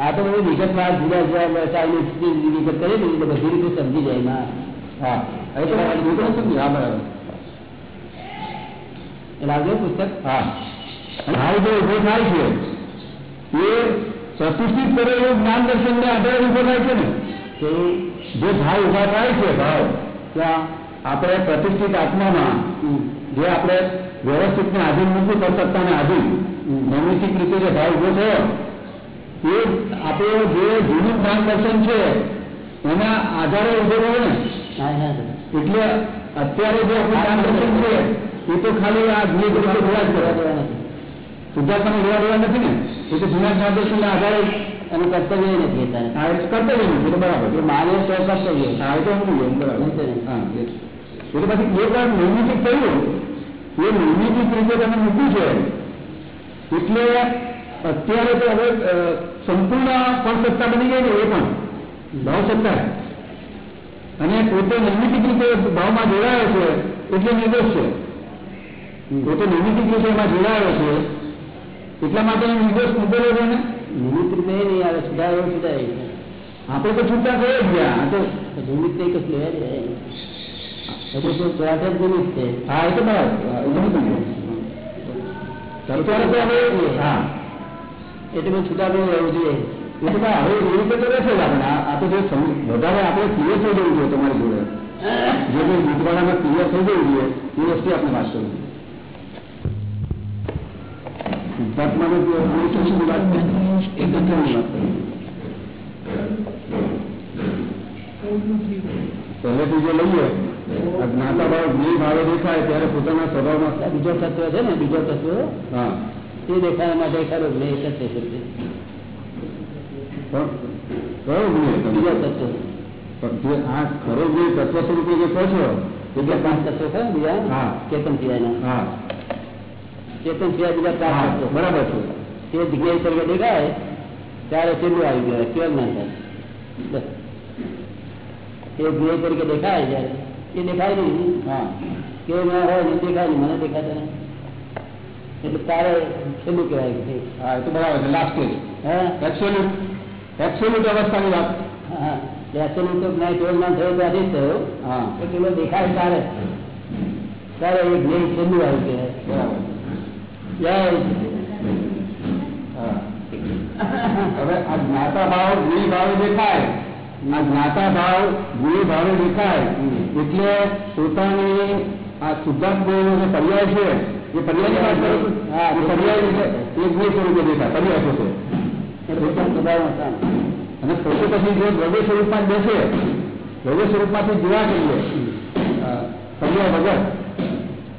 Speaker 1: આ તો બધું વિગતવાર જુદા જુદા ચાઇનીઝ વિગત કરે ને બધી રીતે સમજી જાય એમાં.
Speaker 9: હા. એ તો હું સમજી હા બરાબર.
Speaker 1: એ લાવજો પુસ્તક.
Speaker 9: હા. ભાવ જે ઊભો થાય છે. એ પ્રતિષ્ઠિત કરેલું જ્ઞાન દર્શનને આધારે ઊભો થાય છે ને?
Speaker 1: કે
Speaker 9: જે ભાવ ઊભા થાય છે ભાવ
Speaker 1: ત્યાં
Speaker 9: આપણે પ્રતિષ્ઠિત આત્મામાં જે આપણે વ્યવસ્થિતને આધીન નથી ને આધીન નૈમિતિક રીતે જે ભાવ ઊભો થયો એ આપણો જે જૂનું જ્ઞાન દર્શન છે એના આધારે ઊભો રહ્યો ને? એટલે અત્યારે જે આપણું જ્ઞાન દર્શન છે એ તો ખાલી આ ધીરે ધીરે જોવા જ
Speaker 1: કરવા નથી
Speaker 9: શુદ્ધાત્માને જોવા દેવા નથી ને તો જૂના જ્ઞાન દર્શનના આધારે
Speaker 1: અને કર્તવ્ય નથી
Speaker 9: કર્તવ્ય નથી એટલે બરાબર.
Speaker 1: એ માને તો કર્તવ્ય
Speaker 9: હા એ તો હું બરાબર. હા એટલે પછી એક વાર નિર્મિત થયું. એ નિર્મિત રીતે તમે મૂક્યું છે. એટલે અત્યારે તો હવે સંપૂર્ણ પણ સત્તા બની ગઈ ને એ પણ ભાવ સત્તા અને પોતે નિર્મિત રીતે ભાવમાં જોડાયો છે એટલે નિર્દોષ છે. પોતે નિર્મિત રીતે એમાં જોડાયો છે એટલા માટે નિર્દોષ મૂકેલો છે ને?
Speaker 1: નિમિત્ત રીતે નહીં આવે સુધાર સુધારે
Speaker 9: આપણે તો છૂટા થઈ જ ગયા. આ તો
Speaker 1: નિમિત્ત નહીં કશું લેવા જાય એટલે તો સ્વાર્થ નિમિત્ત છે.
Speaker 9: હા એ તો બરાબર. હા, હવે હા.
Speaker 1: એટલે બધું છૂટા રહેવું જોઈએ.
Speaker 9: એ તો હવે રહેશે જ આપણે. આ આ તો જે વધારે આપણે ક્લિયર થઈ જવું જોઈએ તમારી જોડે. જે કોઈ ગીતવાળામાં ક્લિયર થઈ જવું જોઈએ એ વસ્તુ આપણે વાત કરવી સિદ્ધાર્થમાં જે અનિશ્ચિતની વાત છે એ તત્વની વાત કરી પહેલેથી જે લઈએ જ્ઞાતા ભાવ જ્ઞેય ભાવે દેખાય ત્યારે પોતાના સ્વભાવમાં
Speaker 1: બીજો તત્વ છે ને બીજો તત્વ
Speaker 9: હા.
Speaker 1: એ દેખાય માટે ખરો જ્ઞેય તત્વ છે
Speaker 9: જ્ઞેય
Speaker 1: બીજો તત્વ.
Speaker 9: પણ જે આ ખરો જે તત્વ સ્વરૂપે જે કહો છો
Speaker 1: બીજા પાંચ તત્વ છે ને બીજા? કેતન સિવાયના.
Speaker 9: હા.
Speaker 1: ચેતન સિવાય બીજા
Speaker 9: હા
Speaker 1: પાંચ
Speaker 9: બરાબર છે.
Speaker 1: તે જ્ઞેય તરીકે દેખાય ત્યારે ચેલું આવી ગયો કેમ ના થાય? તે એ જ્ઞેય તરીકે દેખાય જયારે એ દેખાય નહીં.
Speaker 9: હા.
Speaker 1: કે ના હોય ને દેખાય નહીં. મને દેખાતા નહીં એટલે તારે છેલ્લું કહેવાય કે
Speaker 9: હા એ તો બરાબર છે. લાસ્ટ સ્ટેજ
Speaker 1: હા?
Speaker 9: એબ્સોલ્યુટ એબ્સોલ્યુટ અવસ્થાની વાત.
Speaker 1: હા એબ્સોલ્યુટ તો જ્ઞાન કેવળ થયો ત્યાંથી જ થયો.
Speaker 9: હા.
Speaker 1: તો પેલો દેખાય ત્યારે ત્યારે એ ધ્યેય છેલ્લું આવી કહેવાય
Speaker 9: બરાબર. હવે આ જ્ઞાતા ભાવ ગુણી ભાવે દેખાય. આ જ્ઞાતા ભાવ ગુણી ભાવે દેખાય. એટલે પોતાની આ ગુણનો જે પર્યાય છે એ છો?
Speaker 1: હા,
Speaker 9: એ પર્યાય છે એ ગુણ સ્વરૂપે દેખાય પર્યાય પોતે અને પોતે પછી જો દ્રવ્ય સ્વરૂપમાં જ બેસે દ્રવ્ય સ્વરૂપમાંથી જોવા કરીએ પર્યાય વગર.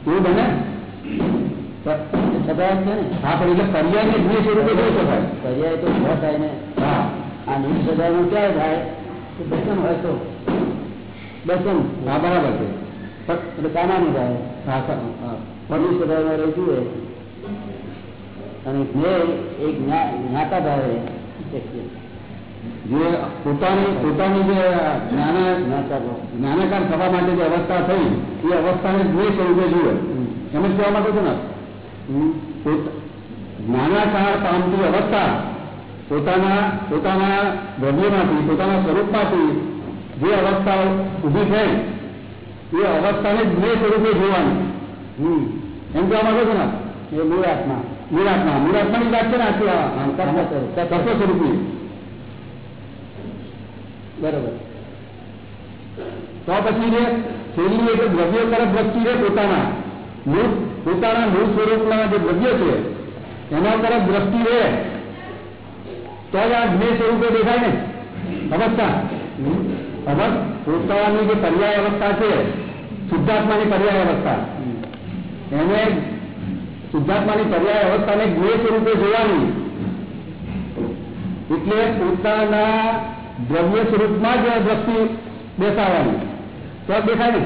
Speaker 9: એવું બને?
Speaker 1: એ છે ને?
Speaker 9: હા પણ એટલે પર્યાયને ગુણ સ્વરૂપે જોઈ શકાય.
Speaker 1: પર્યાય તો ઊભા થાય ને.
Speaker 9: હા.
Speaker 1: આ નિજ સ્વભાવમાં ક્યારે થાય? દર્શન હોય તો. દર્શન
Speaker 9: હા બરાબર છે.
Speaker 1: એટલે થાય.
Speaker 9: હા હા.
Speaker 1: અને જ્ઞેય એક જ્ઞાતા ભાવે.
Speaker 9: જે પોતાની પોતાની જે જ્ઞાનાકાર થવા માટે જે અવસ્થા થઈ એ અવસ્થાને દ્વેષ સ્વરૂપે જુએ. એમ જ કહેવા માંગુ છું ને જ્ઞાનાકાર પામતી અવસ્થા પોતાના પોતાના દ્રવ્યમાંથી પોતાના સ્વરૂપમાંથી જે અવસ્થા ઊભી થઈ એ અવસ્થાને દ્વેષ સ્વરૂપે જોવાની. એમ કહેવા માંગો છો ને?
Speaker 1: એ મૂળાત્મા
Speaker 9: મૂળાત્મા મૂળાત્માની વાત છે ને આખી
Speaker 1: તત્વ સ્વરૂપ.
Speaker 9: તત્વ સ્વરૂપની
Speaker 1: બરોબર.
Speaker 9: તો પછી જે છેલ્લી એક દ્રવ્ય તરફ દ્રષ્ટિ છે પોતાના. મૂળ પોતાના મૂળ સ્વરૂપના જે દ્રવ્ય છે, એના તરફ દ્રષ્ટિ રહે, તો જ આ જ્ઞે સ્વરૂપે દેખાય ને? અવસ્થા. પોતાની જે પર્યાય અવસ્થા છે, શુદ્ધાત્માની પર્યાય અવસ્થા, એને શુદ્ધાત્માની પર્યાય અવસ્થાને જ્ઞે સ્વરૂપે જોવાની. એટલે પોતાના દ્રવ્ય સ્વરૂપમાં જ દ્રષ્ટિ બેસાડવાની. તો દેખાય ને?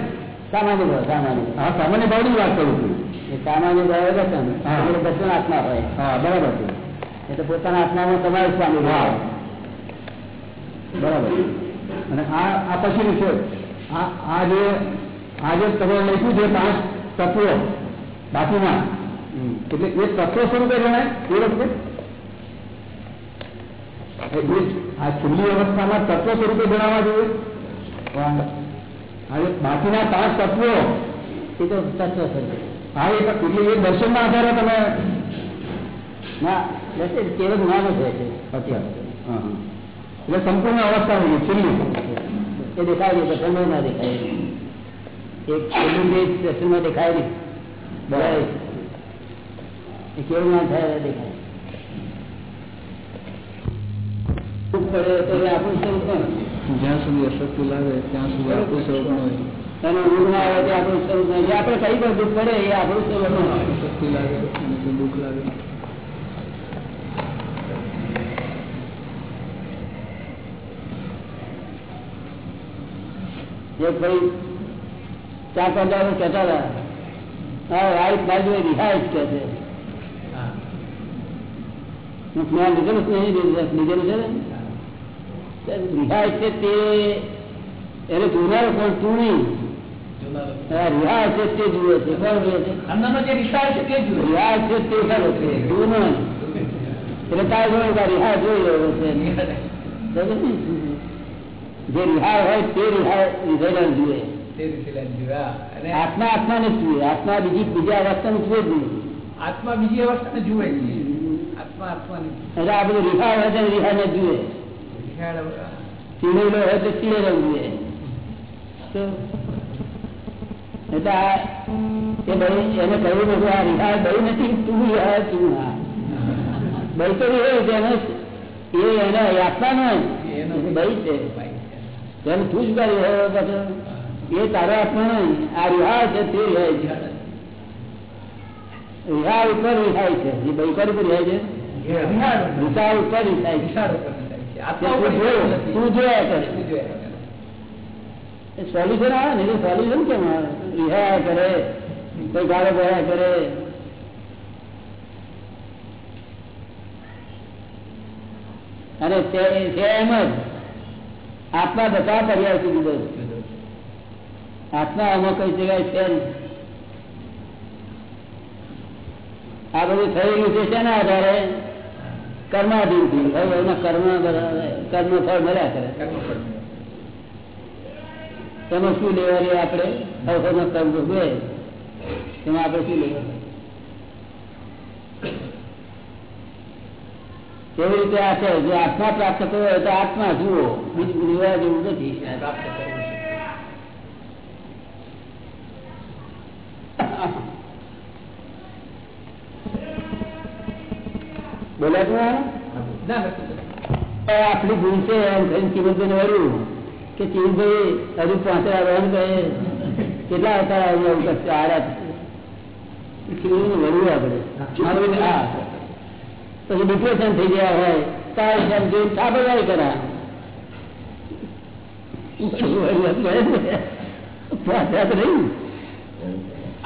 Speaker 1: સામાન્ય ભાવ સામાન્ય
Speaker 9: આ સામાન્ય ભાવની વાત કરું છું.
Speaker 1: એ સામાન્ય ભાવ દર્શન એટલે દર્શન આત્મા હોય.
Speaker 9: હા બરાબર છે.
Speaker 1: એટલે પોતાના આત્મામાં તમારે સ્વામી ભાવ
Speaker 9: બરાબર. અને આ આ પછીનું છે. આ જે આજે તમે લખ્યું છે પાંચ તત્વો બાકીના એટલે એ તત્વ સ્વરૂપે જણાય? એ વખતે? આ છેલ્લી અવસ્થામાં તત્વ સ્વરૂપે જણાવવા જોઈએ.
Speaker 1: પણ
Speaker 9: જે બાકીના પાંચ તત્વો
Speaker 1: એ તો તત્વ સ્વરૂપ
Speaker 9: હા એ એટલે એ દર્શનના આધારે તમે
Speaker 1: ના કેવળ જ્ઞાન જ હોય છે.
Speaker 9: એટલે સંપૂર્ણ અવસ્થા હોય છેલ્લી.
Speaker 1: એ દેખાય નહીં દર્શનમાં ના દેખાય. એક છેલ્લું દર્શનમાં દેખાય નહીં. બરાબર. એ કેવું ના થાય દેખાય. પડે તો આપણું સ્વરૂપ કોણ
Speaker 7: જ્યાં સુધી અશક્તિ લાગે ત્યાં સુધી આપણું સ્વરૂપ ન હોય.
Speaker 1: અને ઊંઘ ના આવે તે આપણું સ્વરૂપ નહીં. આપણે કઈ પણ દુઃખ પડે એ આપણું સ્વરૂપ ન હોય.
Speaker 7: શક્તિ લાગે અને દુઃખ લાગે.
Speaker 1: જે ભાઈ ચાર પાંચ દાડો કહેતા હતા હા રાઈટ બાજુ રિહાઈટ કે છે. હું. જ્ઞાન લીધેલું છે નહીં લીધેલું છે ને? રિહાઈટ છે તે એને જોનારો પણ તું નહીં. હા છે તે જુએ છે. કોણ જુએ છે?
Speaker 3: જે વિસ્તાર છે તે જુએ
Speaker 1: રિહાઈટ છે તે ખરો છે જુઓ એટલે તારે જોયું કે જોઈ રહ્યો છે. ને? જે રિહાય હોય તે રીઝેલા જુએ. આત્મા આત્મા ને જુએ. આત્મા બીજી બીજા અવસ્થાને જુએ જ નહીં.
Speaker 3: આત્મા બીજી અવસ્થાને જુએ આત્મા આત્મા ને
Speaker 1: એટલે આ બધું રિહાય હોય છે રિહાને જુએ.
Speaker 3: વિશાળ
Speaker 1: ચીડેલો હોય તો ચીડે એટલે આ એ ભાઈ એને કહ્યું બધું આ રિહાય ભાઈ નથી તું રિહાય તું હા. ભાઈ તો રિહાય છે એને એ એને
Speaker 3: એનો
Speaker 1: નહીં છે. તેને તું જ કરી રહ્યો પાછો. એ તારા નહીં આ રિહાય છે તે રહે છે. રિહાય ઉપર રિહાય છે. એ બૈકર ઉપર રિહાય છે.
Speaker 3: વિશાળ
Speaker 1: ઉપર રિહાય છે. તે જોયા કરે. સોલ્યુશન આવે ને સોલ્યુશન કેમ આવે? રિહાયા કરે કોઈ ગાળો ગયા કરે. અને તે એમ જ. આત્મા બધા પર્યાય સુધી છે. આત્મા આમાં કઈ જગ્યાએ છે આ બધું થયેલું છે શેના આધારે? કર્માધીનથી એના કર્મ કર્મ ફળ મળ્યા કરે. એમાં શું લેવાની આપણે? અવસરમાં કર્મ ભોગવે એમાં આપણે શું લેવાનું કેવી રીતે આ છે? જો આત્મા પ્રાપ્ત થયો હોય તો આત્મા જુઓ. બીજું જેવું નથી.
Speaker 3: પ્રાપ્ત બોલ્યા આપણી ભૂલ છે એમ કહીને ચીમનભાઈ વળ્યું કે ચીમનભાઈ હજુ પાંચરા રન કહે કેટલા હતા આડા ચીમનભાઈ વળ્યું આપણે. હા. પછી ડિપ્રેશન થઈ ગયા હોય તાર જેમ જોઈને થાબડાઈ કરા.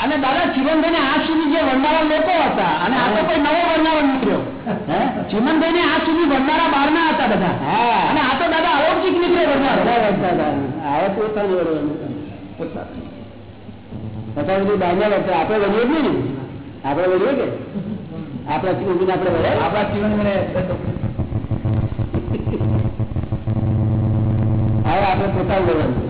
Speaker 10: અને દાદા ચિમનભાઈ ને આ સુધી જે વણનારા લોકો હતા અને આ તો કોઈ નવો વણનારો નીકળ્યો. ચિમનભાઈ ને આ સુધી વણનારા બહાર ના હતા બધા. અને આ તો દાદા અલૌકિક
Speaker 3: બધા આવે પોતાનું બાજ્યા વળતા આપણે વળીએ જ નહીં આપણે વધીએ કે? આપણા ચીમનભાઈને આપણે વધે
Speaker 10: આપણા જીવન મને
Speaker 3: હવે આપણે પોતાનું વળવાનું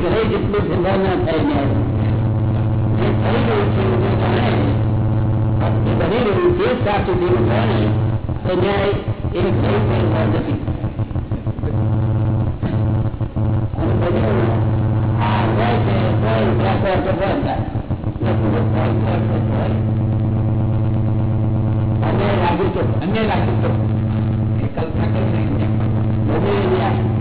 Speaker 3: ઘરે જેટલું ભેદભાવ ના થાય જે થઈ ગયું છે એવું જાણે બની રહ્યું છે સાચું જેવું જાણે તો ન્યાય એ કઈ ફેરફાર નથી
Speaker 10: અન્ય લાગુ તો. કલ્પના કરી નહીં
Speaker 3: બધું ન્યાય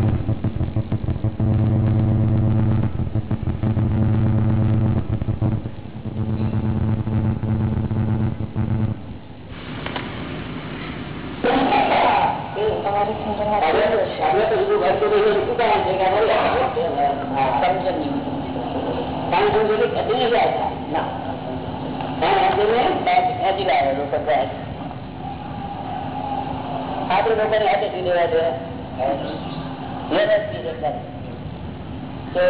Speaker 3: આપણે લોકોને હાથે પી દેવા જોઈએ તો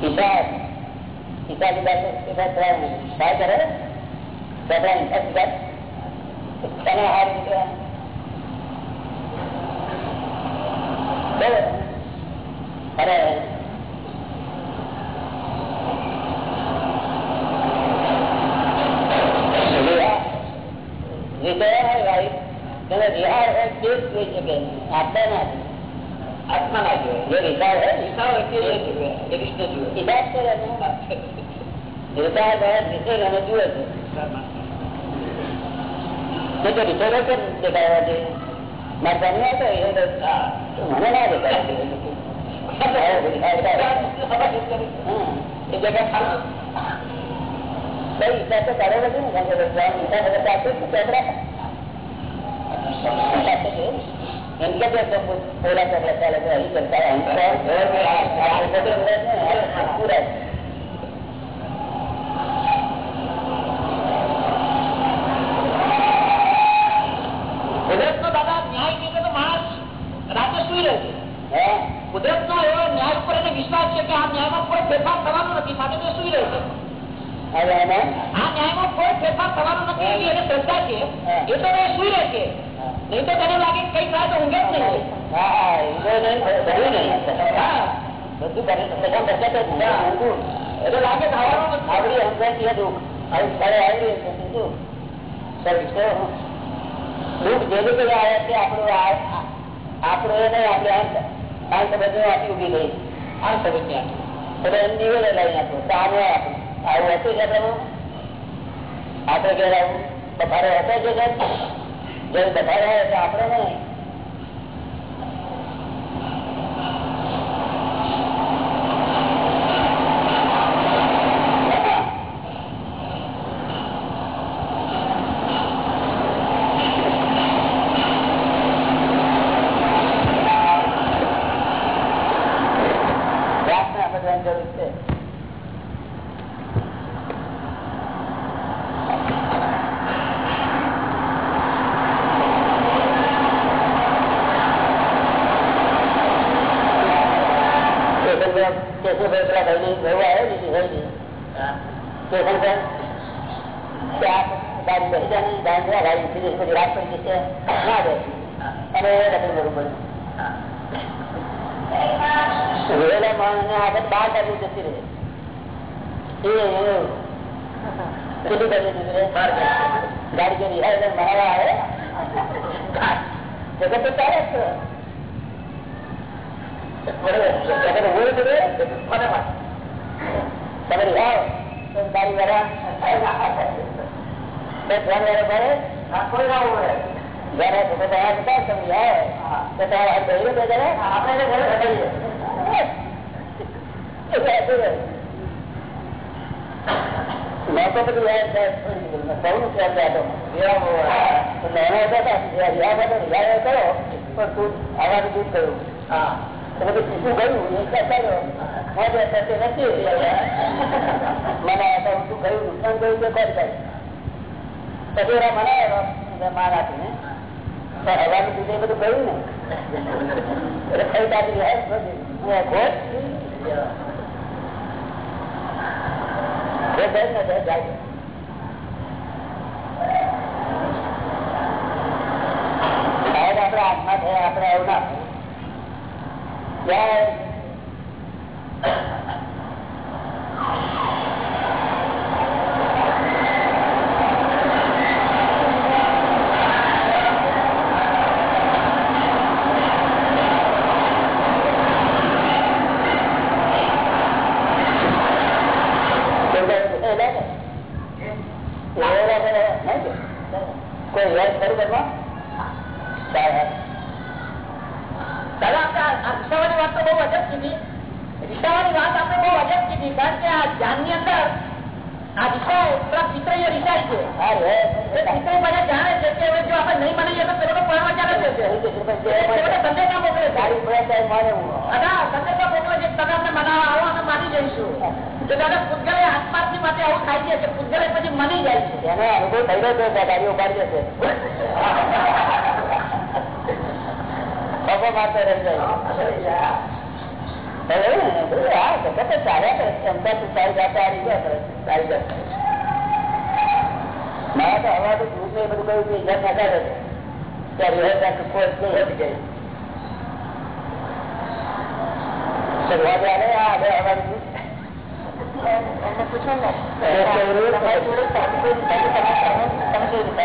Speaker 3: હિસાબ હિસાબ Brethren, brethren, brethren, let's get. Can I have you? So, hello. We don't have life, because we are all built with again, after nothing. આત્મા ના જોવે જે વિચાર હોય વિચાર હોય તે જોવે એ કૃષ્ણ જોવે એ વાત કરે અને જુએ છે. તો વિચારો કેમ દેખાવા છે મારે ગમે હતો એ મને ના દેખાય એ જગ્યા ખાલી કઈ હિસાબ તો કરો નથી ને હિસાબ બધા આપે છે ચોપડા એમ કે પોલા ચોપડા ચાલે છે અહીં કરતા પૂરા
Speaker 10: કુદરત નો દાદા ન્યાય કીધો તો માણસ રાતે સુઈ રહે છે
Speaker 3: હે
Speaker 10: કુદરત નો એવો ન્યાય ઉપર એને વિશ્વાસ છે કે આ ન્યાયમાં કોઈ ફેરફાર થવાનો નથી માટે તે સુઈ રહે છે
Speaker 3: હવે એને
Speaker 10: આ ન્યાયમાં કોઈ ફેરફાર થવાનો નથી એવી એને શ્રદ્ધા છે એ તો એ સુઈ રહે છે નહીં તો તેને લાગે કે કઈ થાય તો ઊંઘે જ નહીં
Speaker 3: હા હા ઈગો નહીં બધું નહીં
Speaker 10: હા
Speaker 3: બધું કરે તો બધા કરતા તો ના ઊંઘું
Speaker 10: એટલે લાગે થવાનું નથી
Speaker 3: આવડી સમજાતી હતું આવી સ્થળે આવી શું સર દુઃખ જેવું કે આવે છે આપણું આ- આપણું એ નહીં આપણે આ બધું આખી ઊભી રહી.
Speaker 10: આ સમસ્યા
Speaker 3: એટલે એમ નિવેડે લઈ નાખો આપણું આવું તમે ઘેર આવું? હતો છે જેમ બફારો હોય તો આપણે પ્રાર્થના કરવાની જરૂર છે સ્ટેશન પર સ્ટેશન પર પેલા ભાઈની વહુ આવ્યો ને ભાઈની સ્ટેશન પર ત્યાં ગાડી બેસી જાય ને ગાડી જવા ગાડી ઉઠી જશે પછી રાત પડી જશે ના દે અને રખડી બરોબર રોયેલા માણસને આગળ બાર બાજુ જતી રહે કેટલી બધી નીકળે ગાડી કે રિહાઈ મહાવા આવે જગત તો ચાલે જ છે. બરોબર જગત હોય છે રે? મને વાત. તમે રિહાઓ તો ગાડી વાળા બે ધ્યાન વાળા ભરે કોઈ ના હોય જયારે તો બધા આ બધા તમે રિહાઓ તો તમારે હાથ ધોઈને બે જણે આપણે ઘરે ઘટાડીએ મેં તો કર્યું ગયું કર્યો ગયું નુકસાન ગયું તે કોઈ થાય પછી બીજે બધું ગયું ને એટલે કાઢી જાય ઘોટ એ બેન ને બે જાય સાહેબ આપડે હાથમાં થયા આપડે આવું ના જય કોઈ યાદ ખરું કરવા દાદા આપણે આ રિક્ષાવાની વાત તો બહુ અજબ કીધી રિક્ષાવાની વાત આપણે બહુ અજબ કીધી કારણ કે આ ધ્યાનની અંદર આ રિક્ષા પેલા પિતરીઓ રિક્ષા છે એ પિતરી બધા જાણે છે કે હવે જો આપણે નહીં બનાવીએ તો પેલો પડવા ચાલે છે સંદેશા મોકલે છે દાદા સંદેશા મોકલે છે તમે અમને મનાવવા આવો અમે માની જઈશું તો દાદા છે. મની જાય છે. એને છે જાય. મારા તો હવા તો બધું કહ્યું કે ઇજા ના રહે હવા દૂધ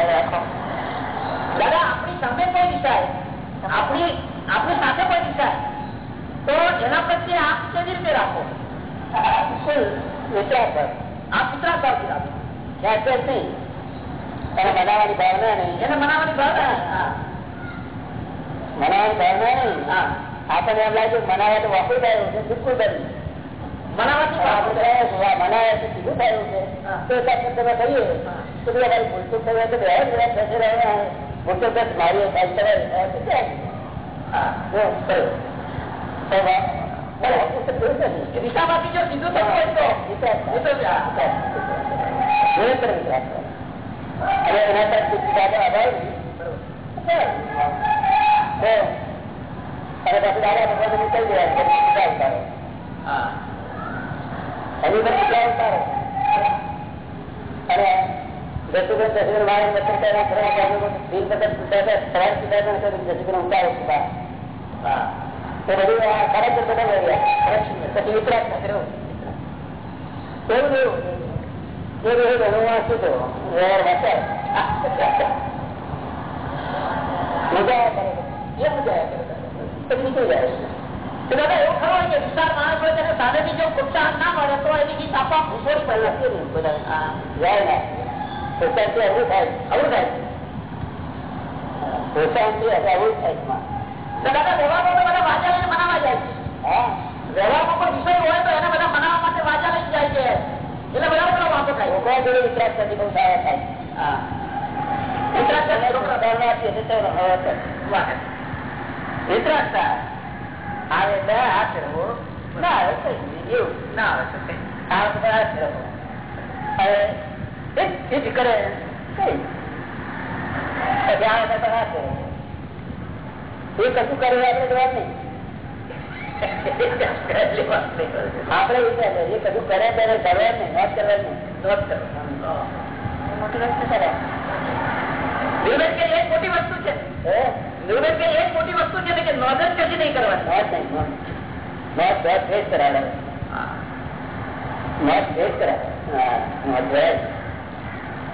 Speaker 3: દાદા આપણી સામે કોઈ દિશા આપણી આપણી સાથે કોઈ દિશા તો એના પ્રત્યે આપ કેવી રીતે રાખો બિલકુલ વિચાર કર આપ વિચાર કરતી રાખો ક્યાં છે નહીં એને બનાવવાની ભાવના નહીં એને બનાવવાની ભાવના મનાવવાની ભાવના નહીં હા આપણને એમ લાગે મનાવે તો વાપરી થયું છે બિલકુલ બની અને પછી દાદા ભગવાન નીકળી ગયા છે વિચાર ઉતારો એની પર વિચાર ઉતારો અને જસુબેન જસુબેન મારે દર્શન કર્યા ખરા પૂછાતા સવાર પૂછાતા જસુબેન ઉતારો પૂછા હા. તો બધું આ ખરેખર બધા રહ્યા પછી વિતરાક કર્યો એવું એવું એ રહ્યું? ઘણું વાંચું તો વ્યવહાર વાંચાય મજા એ મજા પછી નીકળી જાય. તો દાદા એવું ખરો કે વિસ્તાર માણસ હોય તેને સામેથી જો પ્રોત્સાહન ના મળે તો એની આપવા ભૂસોડી પડે બધા જાય ના પ્રોત્સાહનથી અવરું થાય. અવરું થાય. પોતાથી અવરું થાય. વ્યવહારમાં તો બધા વાંચા લઈને મનાવા જાય છે. વ્યવહારમાં કોઈ વિષય હોય તો એને બધા મનાવવા માટે વાંચા લઈને જાય છે. એટલે બધા બધા વાંચો થાય. લોકો જોડે વિતરાક થતી બહુ સારા થાય. હા. વિતરાક થતી લોકો ભાવના આપીએ તો તેનો હવા વિતરાકતા આવે બે હાથ રહો ના આવે એવું. ના આવે હાથ રહો हित करे ધ્યાન બનાશે એ કશું કરે આપણે જવાબ નહીં આપણે વિચારે એ કશું કરે ત્યારે કરવા નહીં વાત કરવા નહીં નોટ કરો મોટી વસ્તુ કરે નિવૃત્ત કે એક મોટી વસ્તુ છે નિવૃત્ત કે એક મોટી વસ્તુ છે કે નોંધ જ કદી નહીં કરવાની નોંધ નહીં નોંધ નોંધ ભેદ કરાવે નોંધ ભેદ કરાવે નોંધ ભેદ